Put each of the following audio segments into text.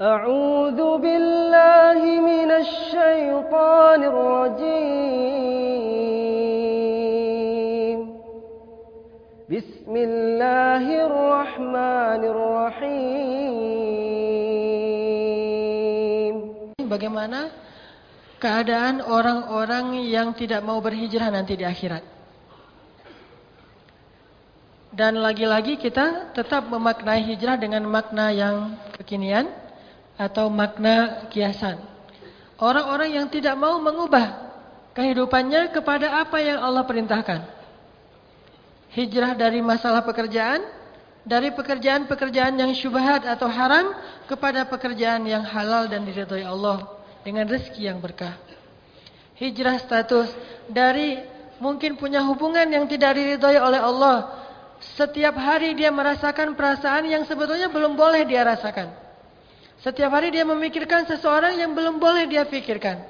أعوذ بالله من الشيطان الرجيم بسم الله الرحمن الرحيم Bagaimana keadaan orang-orang yang tidak mau berhijrah nanti di akhirat? Dan lagi-lagi kita tetap memaknai hijrah dengan makna yang kekinian atau makna kiasan. Orang-orang yang tidak mau mengubah kehidupannya kepada apa yang Allah perintahkan. Hijrah dari masalah pekerjaan, dari pekerjaan-pekerjaan yang syubhat atau haram kepada pekerjaan yang halal dan diridhoi Allah dengan rezeki yang berkah. Hijrah status dari mungkin punya hubungan yang tidak diridhoi oleh Allah setiap hari dia merasakan perasaan yang sebetulnya belum boleh dia rasakan. Setiap hari dia memikirkan seseorang yang belum boleh dia pikirkan.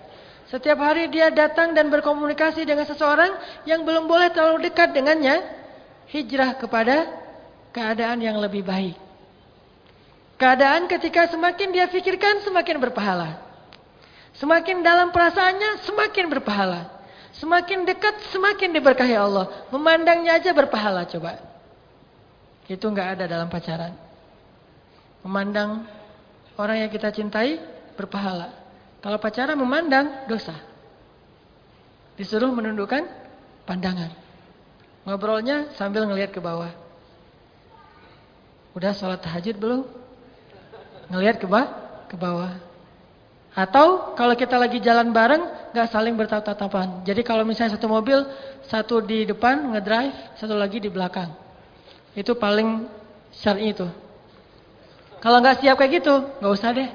Setiap hari dia datang dan berkomunikasi dengan seseorang yang belum boleh terlalu dekat dengannya. Hijrah kepada keadaan yang lebih baik. Keadaan ketika semakin dia pikirkan semakin berpahala. Semakin dalam perasaannya semakin berpahala. Semakin dekat semakin diberkahi Allah. Memandangnya aja berpahala coba. Itu enggak ada dalam pacaran. Memandang orang yang kita cintai berpahala. Kalau pacaran memandang dosa. Disuruh menundukkan pandangan. Ngobrolnya sambil ngelihat ke bawah. Udah sholat tahajud belum? Ngelihat ke bawah, ke bawah. Atau kalau kita lagi jalan bareng, nggak saling bertatap-tatapan. Jadi kalau misalnya satu mobil, satu di depan ngedrive, satu lagi di belakang. Itu paling syar'i itu. Kalau nggak siap kayak gitu, nggak usah deh.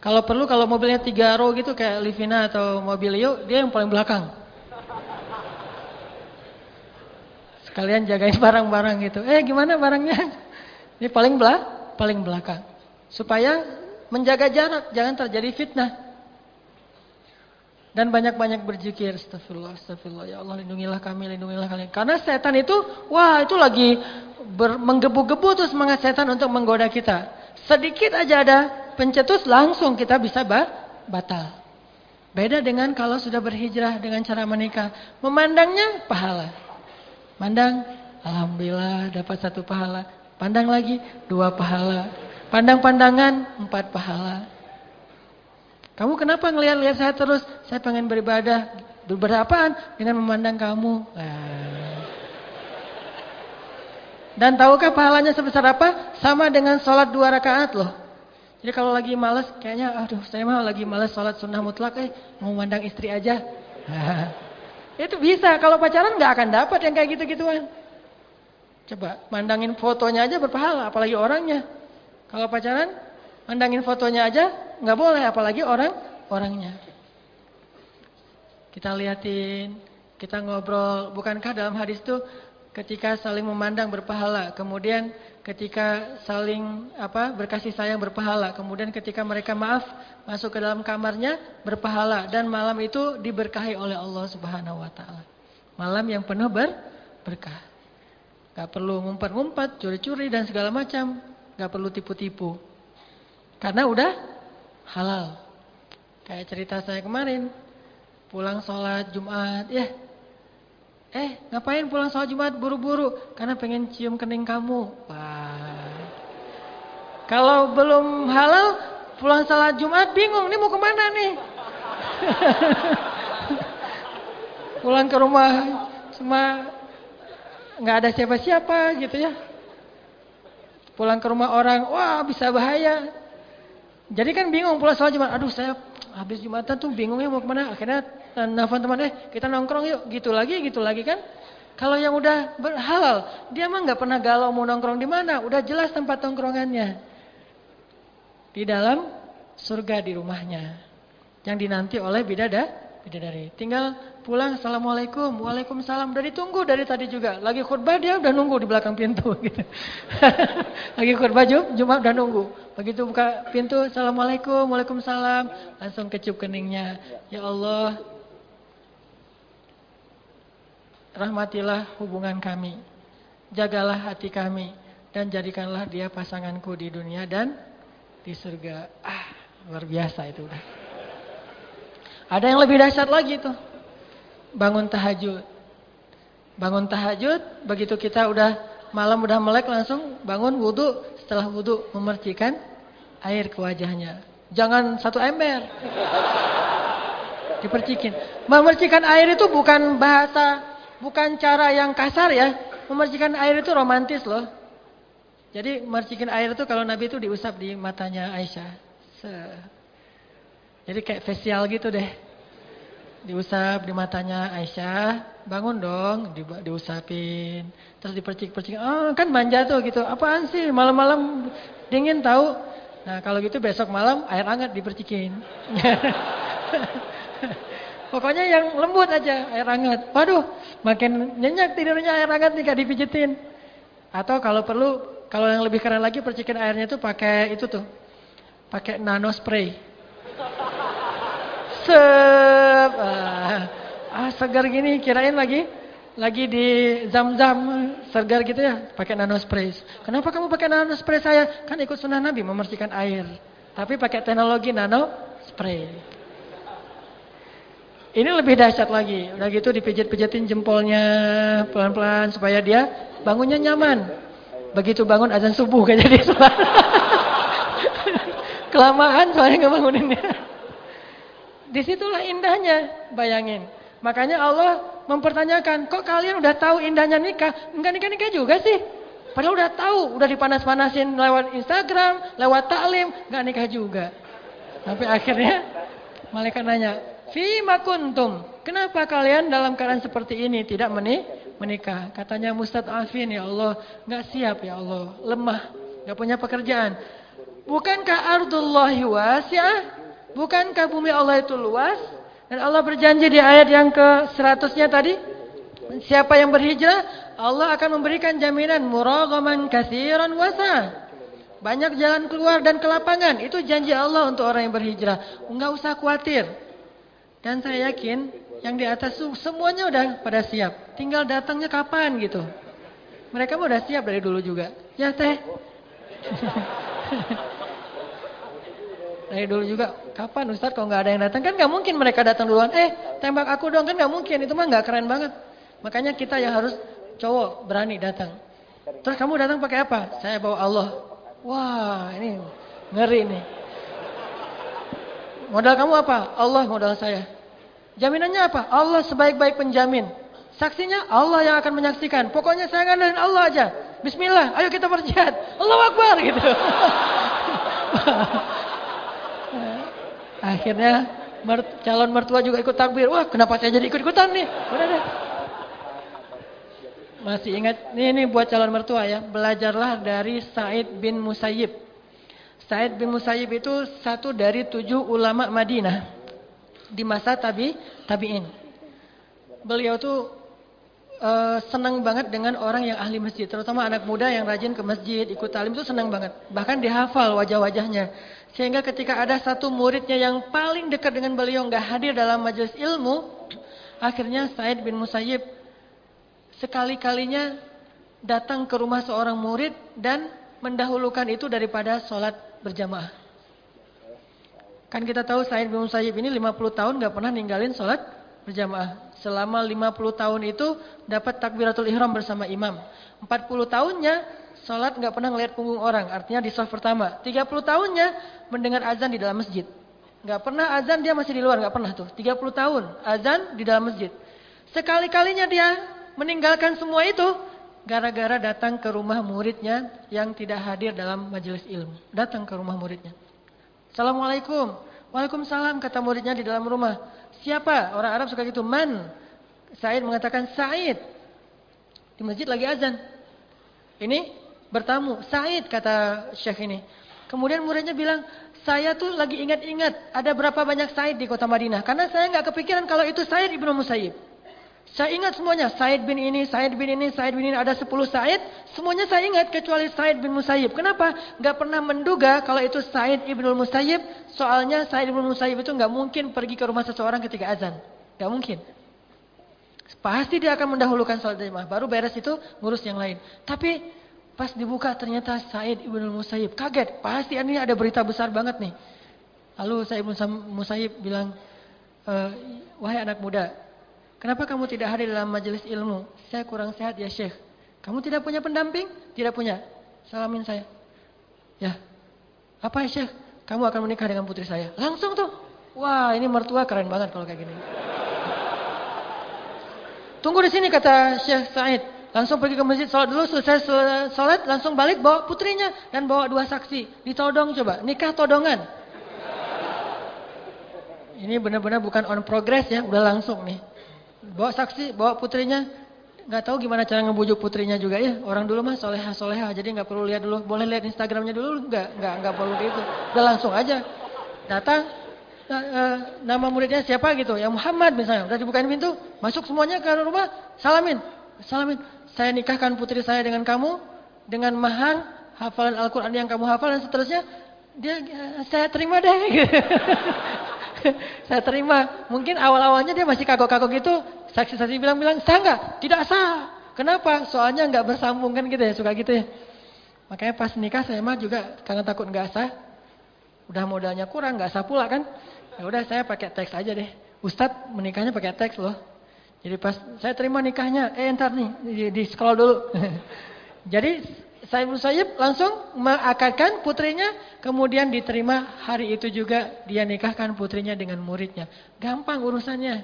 Kalau perlu kalau mobilnya tiga row gitu kayak Livina atau Mobilio, dia yang paling belakang. Sekalian jagain barang-barang gitu. Eh gimana barangnya? Ini paling belah, paling belakang. Supaya menjaga jarak, jangan terjadi fitnah. Dan banyak-banyak berzikir, astagfirullah, astagfirullah, ya Allah lindungilah kami, lindungilah kalian. Karena setan itu, wah itu lagi menggebu-gebu tuh semangat setan untuk menggoda kita. Sedikit aja ada pencetus langsung kita bisa batal. Beda dengan kalau sudah berhijrah dengan cara menikah. Memandangnya pahala. Mandang, Alhamdulillah dapat satu pahala. Pandang lagi, dua pahala. Pandang-pandangan, empat pahala. Kamu kenapa ngelihat-lihat saya terus? Saya pengen beribadah. Beribadah Dengan memandang kamu. Dan tahukah pahalanya sebesar apa? Sama dengan sholat dua rakaat loh. Jadi kalau lagi males, kayaknya aduh saya mah lagi males sholat sunnah mutlak eh. Mau mandang istri aja. Itu bisa. Kalau pacaran nggak akan dapat yang kayak gitu-gituan. Coba mandangin fotonya aja berpahala. Apalagi orangnya. Kalau pacaran, mandangin fotonya aja nggak boleh, apalagi orang orangnya. Kita liatin, kita ngobrol. Bukankah dalam hadis itu ketika saling memandang berpahala, kemudian ketika saling apa berkasih sayang berpahala, kemudian ketika mereka maaf masuk ke dalam kamarnya berpahala dan malam itu diberkahi oleh Allah Subhanahu wa taala. Malam yang penuh ber berkah. Gak perlu ngumpat-ngumpat, curi-curi dan segala macam, gak perlu tipu-tipu. Karena udah halal. Kayak cerita saya kemarin, pulang sholat Jumat, ya. Eh, ngapain pulang sholat Jumat buru-buru? Karena pengen cium kening kamu. Wah. Kalau belum halal, pulang sholat Jumat bingung, ini mau ke mana nih? pulang ke rumah cuma nggak ada siapa-siapa gitu ya. Pulang ke rumah orang, wah bisa bahaya. Jadi kan bingung pulang sholat Jumat. Aduh saya habis Jumatan tuh bingungnya mau ke mana. Akhirnya nelfon teman eh kita nongkrong yuk. Gitu lagi gitu lagi kan. Kalau yang udah halal, dia mah nggak pernah galau mau nongkrong di mana. Udah jelas tempat nongkrongannya. Di dalam surga di rumahnya. Yang dinanti oleh bidada bidadari. Tinggal pulang, assalamualaikum, waalaikumsalam. Udah ditunggu dari tadi juga. Lagi khutbah dia udah nunggu di belakang pintu. Gitu. Lagi khutbah Jumat udah nunggu. Begitu buka pintu, assalamualaikum, waalaikumsalam, langsung kecup keningnya. Ya Allah, rahmatilah hubungan kami, jagalah hati kami, dan jadikanlah dia pasanganku di dunia dan di surga. Ah, luar biasa itu. Ada yang lebih dahsyat lagi tuh. Bangun tahajud. Bangun tahajud, begitu kita udah malam udah melek langsung bangun wudhu. Setelah wudhu memercikan air ke wajahnya. Jangan satu ember. Dipercikin. Memercikan air itu bukan bahasa, bukan cara yang kasar ya. Memercikan air itu romantis loh. Jadi mercikin air itu kalau Nabi itu diusap di matanya Aisyah. Se Jadi kayak facial gitu deh. Diusap di matanya Aisyah, bangun dong, di, diusapin. Terus dipercik-percik. Oh, kan manja tuh gitu. Apaan sih malam-malam dingin tahu? Nah, kalau gitu besok malam air hangat dipercikin. Pokoknya yang lembut aja, air hangat. Waduh, makin nyenyak tidurnya air hangat nih gak dipijitin. Atau kalau perlu, kalau yang lebih keren lagi percikan airnya itu pakai itu tuh. Pakai nano spray. Sep. Ah, ah segar gini kirain lagi lagi di zam-zam segar gitu ya, pakai nano spray. Kenapa kamu pakai nano spray saya? Kan ikut sunnah Nabi membersihkan air. Tapi pakai teknologi nano spray. Ini lebih dahsyat lagi. Udah gitu dipijit-pijitin jempolnya pelan-pelan supaya dia bangunnya nyaman. Begitu bangun azan subuh gak jadi sholat. Kelamaan soalnya nggak banguninnya. Di situlah indahnya, bayangin. Makanya Allah mempertanyakan, kok kalian udah tahu indahnya nikah? Enggak nikah-nikah juga sih. Padahal udah tahu, udah dipanas-panasin lewat Instagram, lewat taklim, enggak nikah juga. Tapi akhirnya malaikat nanya, Fima kuntum. Kenapa kalian dalam keadaan seperti ini tidak menikah? Katanya Afin ya Allah, nggak siap ya Allah, lemah, nggak punya pekerjaan. Bukankah ardullahi wasi'ah? Bukankah bumi Allah itu luas? Dan Allah berjanji di ayat yang ke seratusnya tadi, siapa yang berhijrah, Allah akan memberikan jaminan muragaman kasiran wasa. Banyak jalan keluar dan kelapangan. Itu janji Allah untuk orang yang berhijrah. Enggak usah khawatir. Dan saya yakin yang di atas semuanya udah pada siap. Tinggal datangnya kapan gitu. Mereka mau udah siap dari dulu juga. Ya teh. dari dulu juga. Kapan Ustadz kalau nggak ada yang datang? Kan nggak mungkin mereka datang duluan. Eh tembak aku dong. Kan nggak mungkin. Itu mah nggak keren banget. Makanya kita yang harus cowok berani datang. Terus kamu datang pakai apa? Saya bawa Allah. Wah ini ngeri nih. Modal kamu apa? Allah modal saya. Jaminannya apa? Allah sebaik-baik penjamin. Saksinya Allah yang akan menyaksikan. Pokoknya saya ngandelin Allah aja. Bismillah, ayo kita berjihad. Allah Akbar gitu. Akhirnya mert calon mertua juga ikut takbir. Wah, kenapa saya jadi ikut-ikutan nih? Udah deh. Masih ingat, ini, ini buat calon mertua ya. Belajarlah dari Said bin Musayyib. Said bin Musayyib itu satu dari tujuh ulama Madinah di masa tabi tabiin. Beliau tuh uh, senang banget dengan orang yang ahli masjid, terutama anak muda yang rajin ke masjid, ikut talim itu senang banget. Bahkan dihafal wajah-wajahnya. Sehingga ketika ada satu muridnya yang paling dekat dengan beliau nggak hadir dalam majelis ilmu, akhirnya Said bin Musayyib sekali-kalinya datang ke rumah seorang murid dan mendahulukan itu daripada sholat berjamaah. Kan kita tahu Said bin Musayyib ini 50 tahun gak pernah ninggalin sholat berjamaah. Selama 50 tahun itu dapat takbiratul ihram bersama imam. 40 tahunnya sholat gak pernah ngeliat punggung orang. Artinya di soft pertama. 30 tahunnya mendengar azan di dalam masjid. Gak pernah azan dia masih di luar. Gak pernah tuh. 30 tahun azan di dalam masjid. Sekali-kalinya dia meninggalkan semua itu gara-gara datang ke rumah muridnya yang tidak hadir dalam majelis ilmu. Datang ke rumah muridnya. Assalamualaikum. Waalaikumsalam kata muridnya di dalam rumah. Siapa? Orang Arab suka gitu. Man. Said mengatakan Said. Di masjid lagi azan. Ini bertamu. Said kata Syekh ini. Kemudian muridnya bilang, saya tuh lagi ingat-ingat ada berapa banyak Said di kota Madinah. Karena saya nggak kepikiran kalau itu Said ibnu Musayyib. Saya ingat semuanya, Said bin ini, Said bin ini, Said bin ini, ada 10 Said. Semuanya saya ingat kecuali Said bin Musayyib. Kenapa? Gak pernah menduga kalau itu Said ibnul Musayyib. Soalnya Said ibnul Musayyib itu gak mungkin pergi ke rumah seseorang ketika azan. Gak mungkin. Pasti dia akan mendahulukan sholat jamaah. Baru beres itu ngurus yang lain. Tapi Pas dibuka ternyata Said Ibnu Musayyib. Kaget, pasti ini ada berita besar banget nih. Lalu Said Ibnu Musayyib bilang, e, "Wahai anak muda, kenapa kamu tidak hadir dalam majelis ilmu? Saya kurang sehat ya, Syekh. Kamu tidak punya pendamping? Tidak punya. Salamin saya." Ya. Apa ya, Syekh? Kamu akan menikah dengan putri saya. Langsung tuh. Wah, ini mertua keren banget kalau kayak gini. Tunggu di sini kata Syekh Said. Langsung pergi ke masjid, sholat dulu, selesai sholat, langsung balik bawa putrinya dan bawa dua saksi. Ditodong coba, nikah todongan. Ini benar-benar bukan on progress ya, udah langsung nih. Bawa saksi, bawa putrinya. Gak tahu gimana cara ngebujuk putrinya juga ya. Orang dulu mah soleha soleha, jadi nggak perlu lihat dulu. Boleh lihat Instagramnya dulu, nggak nggak nggak perlu gitu. Udah langsung aja. Datang, eh, nama muridnya siapa gitu, ya Muhammad misalnya. Udah dibukain pintu, masuk semuanya ke rumah, salamin, salamin saya nikahkan putri saya dengan kamu dengan mahar hafalan Al-Qur'an yang kamu hafal dan seterusnya dia saya terima deh. saya terima. Mungkin awal-awalnya dia masih kagok-kagok gitu, saksi-saksi bilang-bilang sah enggak? Tidak sah. Kenapa? Soalnya enggak bersambung kan gitu ya, suka gitu ya. Makanya pas nikah saya mah juga karena takut enggak sah. Udah modalnya kurang, enggak sah pula kan. Ya udah saya pakai teks aja deh. Ustadz menikahnya pakai teks loh. Jadi pas saya terima nikahnya, eh entar nih di, di scroll dulu. Jadi saya Musayyib langsung mengakadkan putrinya, kemudian diterima hari itu juga dia nikahkan putrinya dengan muridnya. Gampang urusannya.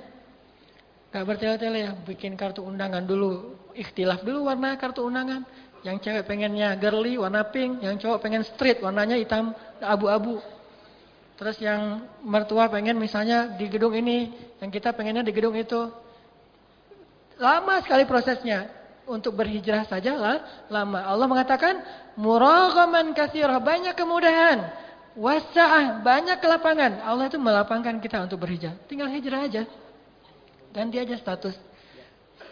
Gak bertele-tele ya, bikin kartu undangan dulu, ikhtilaf dulu warna kartu undangan. Yang cewek pengennya girly warna pink, yang cowok pengen street warnanya hitam abu-abu. Terus yang mertua pengen misalnya di gedung ini, yang kita pengennya di gedung itu. Lama sekali prosesnya. Untuk berhijrah saja lah, lama. Allah mengatakan, muraghaman katsirah, banyak kemudahan. Wasa'ah, banyak kelapangan. Allah itu melapangkan kita untuk berhijrah. Tinggal hijrah aja. Ganti aja status.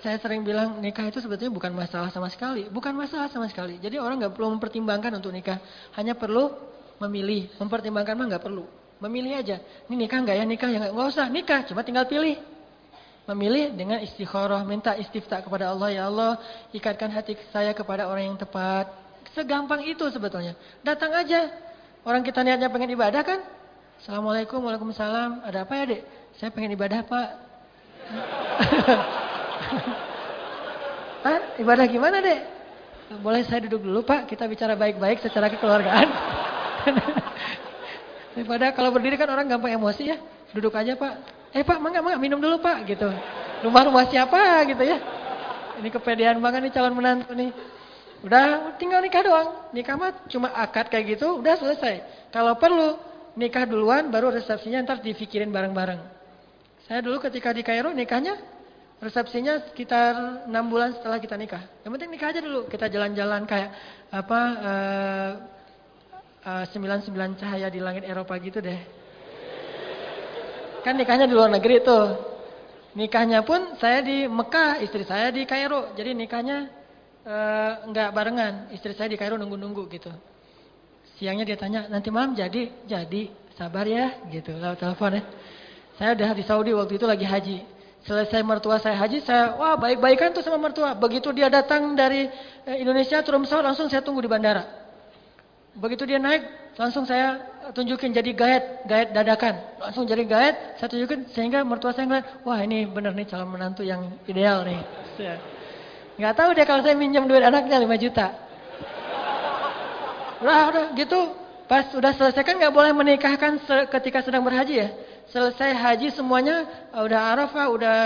Saya sering bilang nikah itu sebetulnya bukan masalah sama sekali. Bukan masalah sama sekali. Jadi orang nggak perlu mempertimbangkan untuk nikah. Hanya perlu memilih. Mempertimbangkan mah nggak perlu. Memilih aja. Ini nikah nggak ya? Nikah ya nggak usah. Nikah, cuma tinggal pilih memilih dengan istikharah, minta istifta kepada Allah, ya Allah, ikatkan hati saya kepada orang yang tepat. Segampang itu sebetulnya. Datang aja. Orang kita niatnya pengen ibadah kan? Assalamualaikum, Waalaikumsalam. Ada apa ya, Dek? Saya pengen ibadah, Pak. Hah? Ibadah gimana, Dek? Boleh saya duduk dulu, Pak? Kita bicara baik-baik secara kekeluargaan. Daripada kalau berdiri kan orang gampang emosi ya. Duduk aja, Pak. Eh pak, mangga, mangga, minum dulu pak, gitu. Rumah-rumah siapa, gitu ya. Ini kepedean banget nih calon menantu nih. Udah tinggal nikah doang. Nikah mah cuma akad kayak gitu, udah selesai. Kalau perlu, nikah duluan, baru resepsinya ntar dipikirin bareng-bareng. Saya dulu ketika di Kairo nikahnya, resepsinya sekitar 6 bulan setelah kita nikah. Yang penting nikah aja dulu. Kita jalan-jalan kayak apa, uh, uh, 99 cahaya di langit Eropa gitu deh. Kan nikahnya di luar negeri tuh. Nikahnya pun saya di Mekah, istri saya di Kairo. Jadi nikahnya eh, barengan. Istri saya di Kairo nunggu-nunggu gitu. Siangnya dia tanya, nanti malam jadi? Jadi, sabar ya gitu. Lalu telepon ya. Saya udah di Saudi waktu itu lagi haji. Selesai mertua saya haji, saya wah baik-baikan tuh sama mertua. Begitu dia datang dari eh, Indonesia turun pesawat langsung saya tunggu di bandara. Begitu dia naik, langsung saya tunjukin jadi gaet, gaet dadakan. Langsung jadi gaet, saya tunjukin sehingga mertua saya ngeliat, wah ini bener nih calon menantu yang ideal nih. Nggak tahu deh kalau saya minjem duit anaknya 5 juta. Udah, udah gitu. Pas udah selesai kan nggak boleh menikahkan ketika sedang berhaji ya. Selesai haji semuanya udah arafah, udah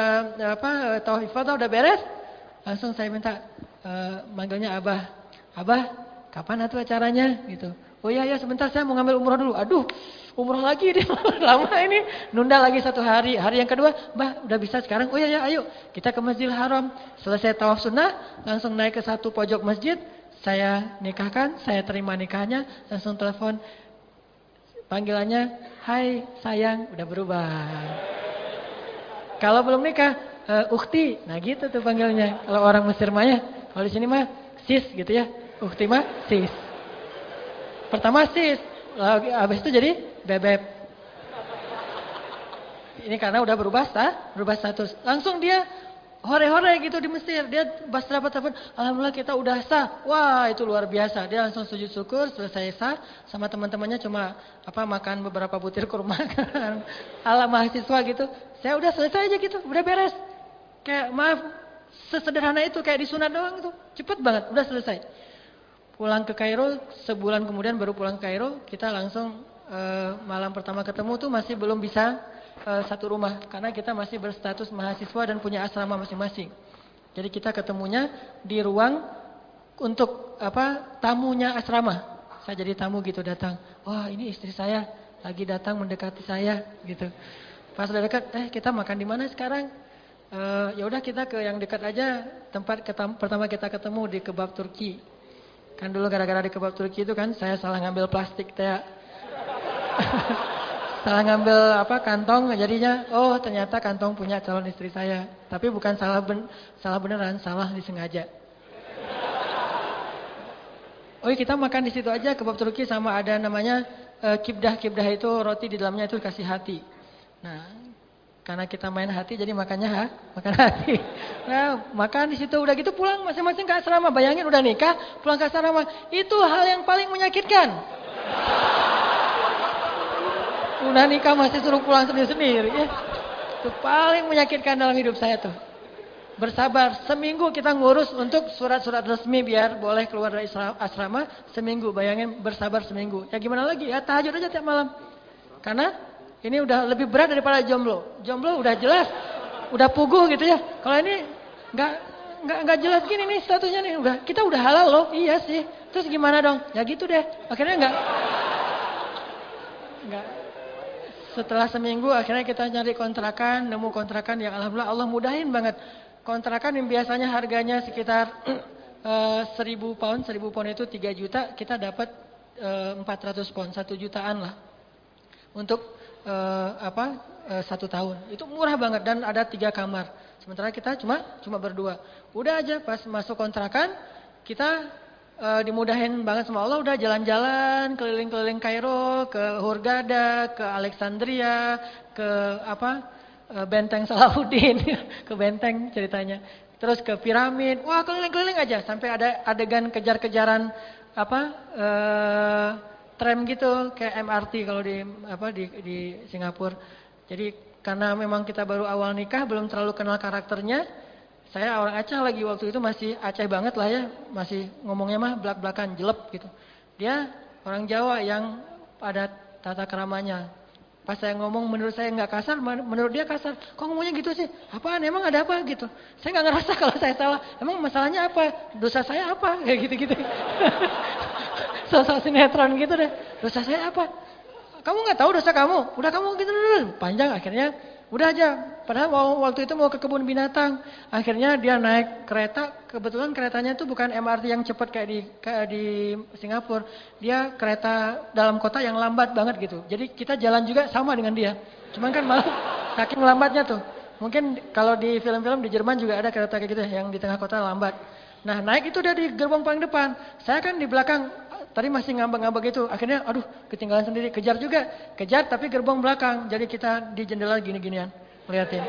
apa tauhid udah beres. Langsung saya minta uh, manggilnya abah. Abah, kapan atuh acaranya gitu. Oh iya ya sebentar saya mau ngambil umroh dulu. Aduh, umroh lagi deh lama ini. Nunda lagi satu hari. Hari yang kedua, Mbah udah bisa sekarang. Oh iya ya ayo kita ke Masjidil Haram. Selesai tawaf sunnah, langsung naik ke satu pojok masjid. Saya nikahkan, saya terima nikahnya, langsung telepon. Panggilannya, hai sayang, udah berubah. Kalau belum nikah, uh, ukti. Nah gitu tuh panggilnya. Kalau orang Mesir mah ya. Kalau di sini mah sis gitu ya. Ukti mah sis. Pertama sis, habis itu jadi bebek. Ini karena udah berubah sah, berubah status. Langsung dia hore-hore gitu di Mesir. Dia pas dapat telepon, alhamdulillah kita udah sah. Wah, itu luar biasa. Dia langsung sujud syukur, selesai sah sama teman-temannya cuma apa makan beberapa butir kurma kan. Ala mahasiswa gitu. Saya udah selesai aja gitu, udah beres. Kayak maaf, sesederhana itu kayak disunat doang itu. Cepet banget, udah selesai. Pulang ke Kairo, sebulan kemudian baru pulang ke Kairo, kita langsung uh, malam pertama ketemu tuh masih belum bisa uh, satu rumah karena kita masih berstatus mahasiswa dan punya asrama masing-masing. Jadi kita ketemunya di ruang untuk apa tamunya asrama. Saya jadi tamu gitu datang. Wah ini istri saya lagi datang mendekati saya gitu. Pas udah dekat, eh kita makan di mana sekarang? Uh, ya udah kita ke yang dekat aja tempat pertama kita ketemu di kebab Turki. Kan dulu gara-gara di kebab Turki itu kan saya salah ngambil plastik teh. salah ngambil apa kantong jadinya. Oh ternyata kantong punya calon istri saya. Tapi bukan salah ben, salah beneran salah disengaja. Oh kita makan di situ aja kebab Turki sama ada namanya uh, kibdah kibdah itu roti di dalamnya itu kasih hati. Nah karena kita main hati jadi makannya ha? makan hati nah makan di situ udah gitu pulang masing-masing ke asrama bayangin udah nikah pulang ke asrama itu hal yang paling menyakitkan Udah nikah masih suruh pulang sendiri-sendiri ya. Itu paling menyakitkan dalam hidup saya tuh. Bersabar, seminggu kita ngurus untuk surat-surat resmi biar boleh keluar dari asrama seminggu. Bayangin bersabar seminggu. Ya gimana lagi? Ya tahajud aja tiap malam. Karena ini udah lebih berat daripada jomblo. Jomblo udah jelas, udah puguh gitu ya. Kalau ini nggak nggak nggak jelas gini nih statusnya nih. Udah kita udah halal loh. Iya sih. Terus gimana dong? Ya gitu deh. Akhirnya nggak nggak setelah seminggu akhirnya kita nyari kontrakan, nemu kontrakan yang alhamdulillah Allah mudahin banget. Kontrakan yang biasanya harganya sekitar uh, 1000 pound, 1000 pound itu 3 juta, kita dapat uh, 400 pound, 1 jutaan lah. Untuk uh, apa? Uh, satu tahun. Itu murah banget dan ada tiga kamar. Sementara kita cuma cuma berdua. Udah aja pas masuk kontrakan kita uh, dimudahin banget sama Allah udah jalan-jalan keliling-keliling Kairo, ke Hurghada, ke Alexandria, ke apa? Benteng Salahuddin, ke benteng ceritanya. Terus ke piramid. Wah, keliling-keliling aja sampai ada adegan kejar-kejaran apa? Tram gitu kayak MRT kalau di apa di di Singapura. Jadi karena memang kita baru awal nikah belum terlalu kenal karakternya, saya orang Aceh lagi waktu itu masih Aceh banget lah ya, masih ngomongnya mah belak-belakan, jelek gitu. Dia orang Jawa yang ada tata keramanya. Pas saya ngomong menurut saya nggak kasar, menurut dia kasar. Kok ngomongnya gitu sih? Apaan? Emang ada apa gitu? Saya nggak ngerasa kalau saya salah. Emang masalahnya apa? Dosa saya apa? Kayak gitu-gitu. Sosok sinetron gitu deh. Dosa saya apa? Kamu nggak tahu dosa kamu? Udah kamu gitu dulu. Panjang akhirnya Udah aja, padahal waktu itu mau ke kebun binatang. Akhirnya dia naik kereta, kebetulan keretanya itu bukan MRT yang cepat kayak di kayak di Singapura. Dia kereta dalam kota yang lambat banget gitu. Jadi kita jalan juga sama dengan dia. Cuman kan malah saking lambatnya tuh. Mungkin kalau di film-film di Jerman juga ada kereta kayak gitu yang di tengah kota lambat. Nah naik itu dia di gerbong paling depan. Saya kan di belakang Tadi masih ngambek-ngambek itu. Akhirnya aduh ketinggalan sendiri. Kejar juga. Kejar tapi gerbong belakang. Jadi kita di jendela gini-ginian. Lihatin.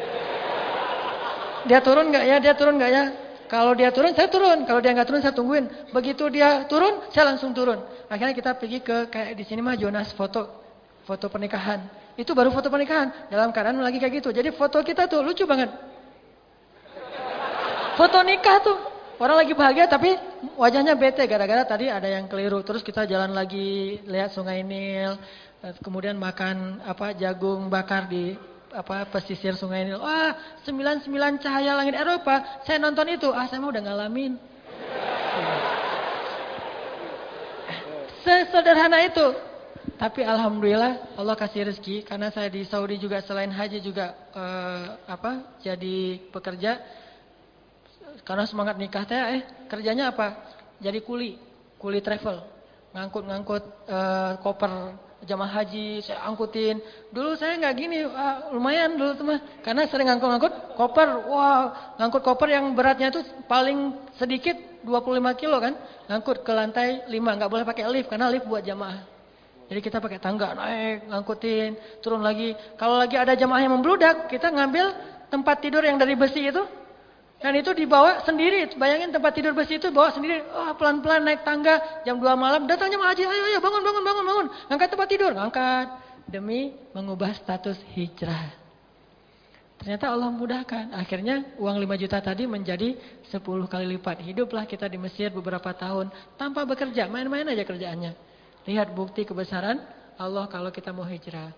Dia turun nggak ya? Dia turun nggak ya? Kalau dia turun, saya turun. Kalau dia nggak turun, saya tungguin. Begitu dia turun, saya langsung turun. Akhirnya kita pergi ke kayak di sini mah Jonas foto, foto pernikahan. Itu baru foto pernikahan. Dalam keadaan lagi kayak gitu. Jadi foto kita tuh lucu banget. Foto nikah tuh Orang lagi bahagia tapi wajahnya bete gara-gara tadi ada yang keliru. Terus kita jalan lagi lihat Sungai Nil, eh, kemudian makan apa jagung bakar di apa pesisir Sungai Nil. Wah, 99 cahaya langit Eropa. Saya nonton itu. Ah, saya mau udah ngalamin. Sesederhana itu. Tapi alhamdulillah Allah kasih rezeki karena saya di Saudi juga selain haji juga uh, apa jadi pekerja karena semangat nikah teh eh kerjanya apa? Jadi kuli, kuli travel. Ngangkut-ngangkut uh, koper jamaah haji, saya angkutin. Dulu saya nggak gini, ah, lumayan dulu tuh mah. Karena sering ngangkut-ngangkut koper. Wah, ngangkut koper yang beratnya itu paling sedikit 25 kilo kan. Ngangkut ke lantai 5, nggak boleh pakai lift karena lift buat jamaah. Jadi kita pakai tangga naik, ngangkutin, turun lagi. Kalau lagi ada jamaah yang membludak, kita ngambil tempat tidur yang dari besi itu, Dan itu dibawa sendiri. Bayangin tempat tidur besi itu bawa sendiri. Oh, pelan-pelan naik tangga jam 2 malam. Datangnya Mak Haji, ayo, ayo bangun, bangun, bangun, bangun. Angkat tempat tidur, angkat. Demi mengubah status hijrah. Ternyata Allah mudahkan. Akhirnya uang 5 juta tadi menjadi 10 kali lipat. Hiduplah kita di Mesir beberapa tahun tanpa bekerja. Main-main aja kerjaannya. Lihat bukti kebesaran Allah kalau kita mau hijrah.